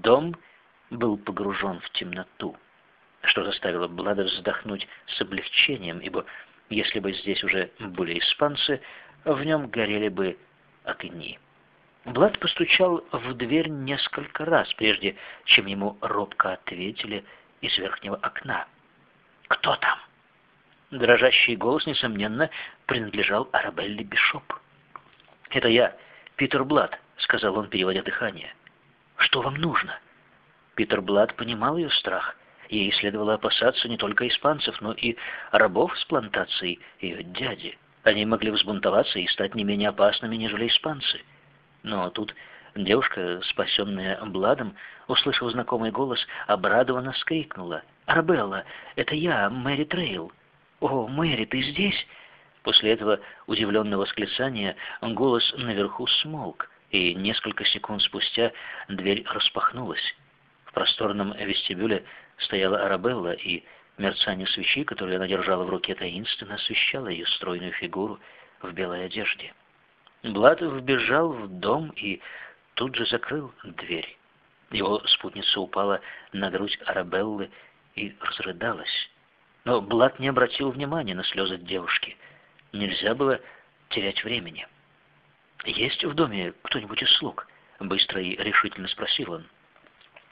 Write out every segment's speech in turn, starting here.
Дом был погружен в темноту, что заставило Блада вздохнуть с облегчением, ибо если бы здесь уже были испанцы, в нем горели бы огни. Блад постучал в дверь несколько раз, прежде чем ему робко ответили из верхнего окна. «Кто там?» Дрожащий голос, несомненно, принадлежал Арабелле Бишоп. «Это я, Питер Блад», — сказал он, переводя дыхание. «Что вам нужно?» Питер Блад понимал ее страх. Ей следовало опасаться не только испанцев, но и рабов с плантацией ее дяди. Они могли взбунтоваться и стать не менее опасными, нежели испанцы. Но тут девушка, спасенная Бладом, услышав знакомый голос, обрадованно вскрикнула. «Арабелла, это я, Мэри Трейл!» «О, Мэри, ты здесь?» После этого удивленного восклицания голос наверху смолк, и несколько секунд спустя дверь распахнулась. В просторном вестибюле стояла Арабелла, и мерцание свечи, которую она держала в руке, таинственно освещало ее стройную фигуру в белой одежде. Блад вбежал в дом и тут же закрыл дверь. Его спутница упала на грудь Арабеллы и разрыдалась. Но Блад не обратил внимания на слезы девушки. Нельзя было терять времени. «Есть в доме кто-нибудь из слуг?» — быстро и решительно спросил он.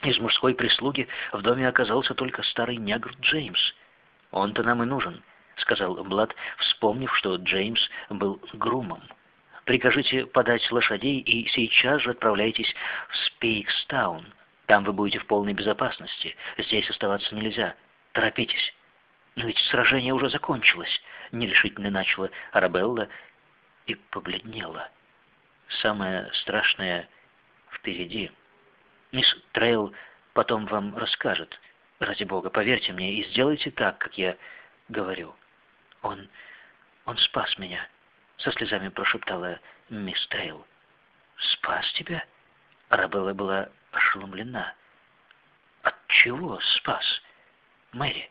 Из мужской прислуги в доме оказался только старый негр Джеймс. «Он-то нам и нужен», — сказал Блад, вспомнив, что Джеймс был грумом. «Прикажите подать лошадей и сейчас же отправляйтесь в Спейгстаун. Там вы будете в полной безопасности. Здесь оставаться нельзя. Торопитесь». «Но ведь сражение уже закончилось», — нерешительно начала Арабелла и побледнела. «Самое страшное впереди. Мисс Трейл потом вам расскажет. Ради бога, поверьте мне и сделайте так, как я говорю. Он... он спас меня», — со слезами прошептала мисс Трейл. «Спас тебя?» Арабелла была ошеломлена. «От чего спас, Мэри?»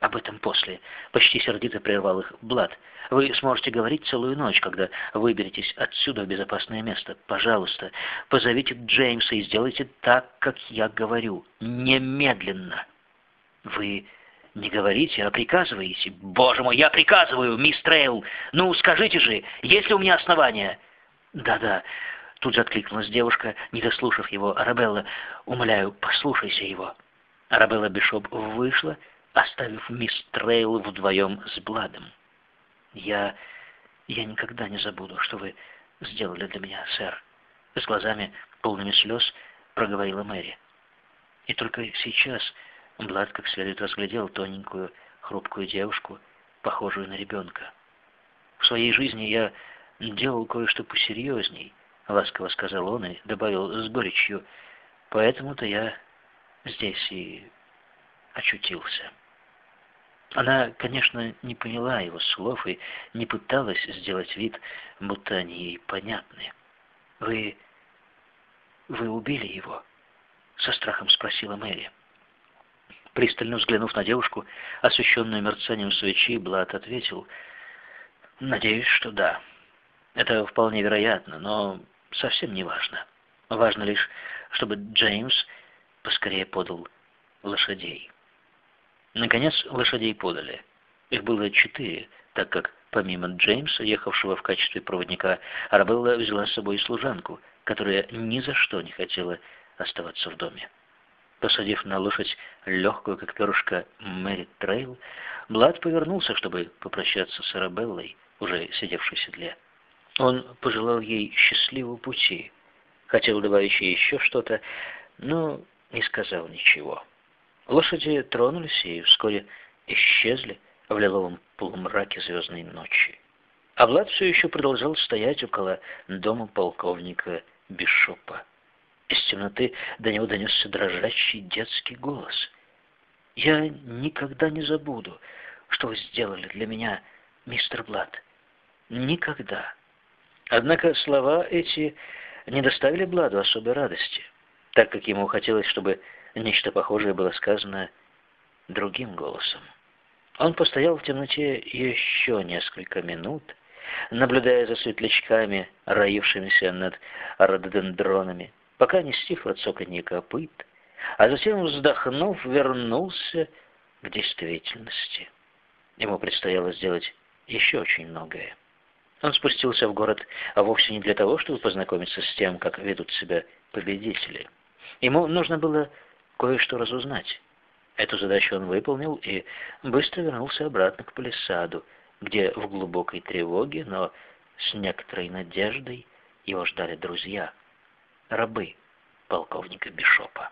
Об этом после. Почти сердито прервал их Блад. Вы сможете говорить целую ночь, когда выберетесь отсюда в безопасное место. Пожалуйста, позовите Джеймса и сделайте так, как я говорю. Немедленно. Вы не говорите, а приказываете. Боже мой, я приказываю, мисс Трейл. Ну, скажите же, есть ли у меня основания? Да-да. Тут же откликнулась девушка, не дослушав его. Арабелла, умоляю, послушайся его. Арабелла Бишоп вышла, оставив мисс Трейл вдвоем с Бладом. «Я... я никогда не забуду, что вы сделали для меня, сэр», — с глазами, полными слез, проговорила Мэри. И только сейчас Блад как следует разглядел тоненькую, хрупкую девушку, похожую на ребенка. «В своей жизни я делал кое-что посерьезней», — ласково сказал он и добавил с горечью, «поэтому-то я здесь и очутился». Она, конечно, не поняла его слов и не пыталась сделать вид, будто они ей понятны. «Вы... вы убили его?» — со страхом спросила Мэри. Пристально взглянув на девушку, освещенную мерцанием свечи, Блад ответил, «Надеюсь, что да. Это вполне вероятно, но совсем не важно. Важно лишь, чтобы Джеймс поскорее подал лошадей». Наконец лошадей подали. Их было четыре, так как помимо Джеймса, ехавшего в качестве проводника, Арабелла взяла с собой служанку, которая ни за что не хотела оставаться в доме. Посадив на лошадь легкую, как перышко, Мэри Трейл, Блад повернулся, чтобы попрощаться с Арабеллой, уже сидевшей в седле. Он пожелал ей счастливого пути, хотел добавить еще что-то, но не сказал ничего. Лошади тронулись и вскоре исчезли в лиловом полумраке звездной ночи. А Блад все еще продолжал стоять около дома полковника Бишопа. Из темноты до него донесся дрожащий детский голос. «Я никогда не забуду, что вы сделали для меня, мистер Блад. Никогда». Однако слова эти не доставили Бладу особой радости, так как ему хотелось, чтобы Нечто похожее было сказано другим голосом. Он постоял в темноте еще несколько минут, наблюдая за светлячками, роившимися над рододендронами, пока не стихло цоканье копыт, а затем, вздохнув, вернулся к действительности. Ему предстояло сделать еще очень многое. Он спустился в город, а вовсе не для того, чтобы познакомиться с тем, как ведут себя победители. Ему нужно было кое-что разузнать. Эту задачу он выполнил и быстро вернулся обратно к палисаду, где в глубокой тревоге, но с некоторой надеждой его ждали друзья, рабы полковника Бишопа.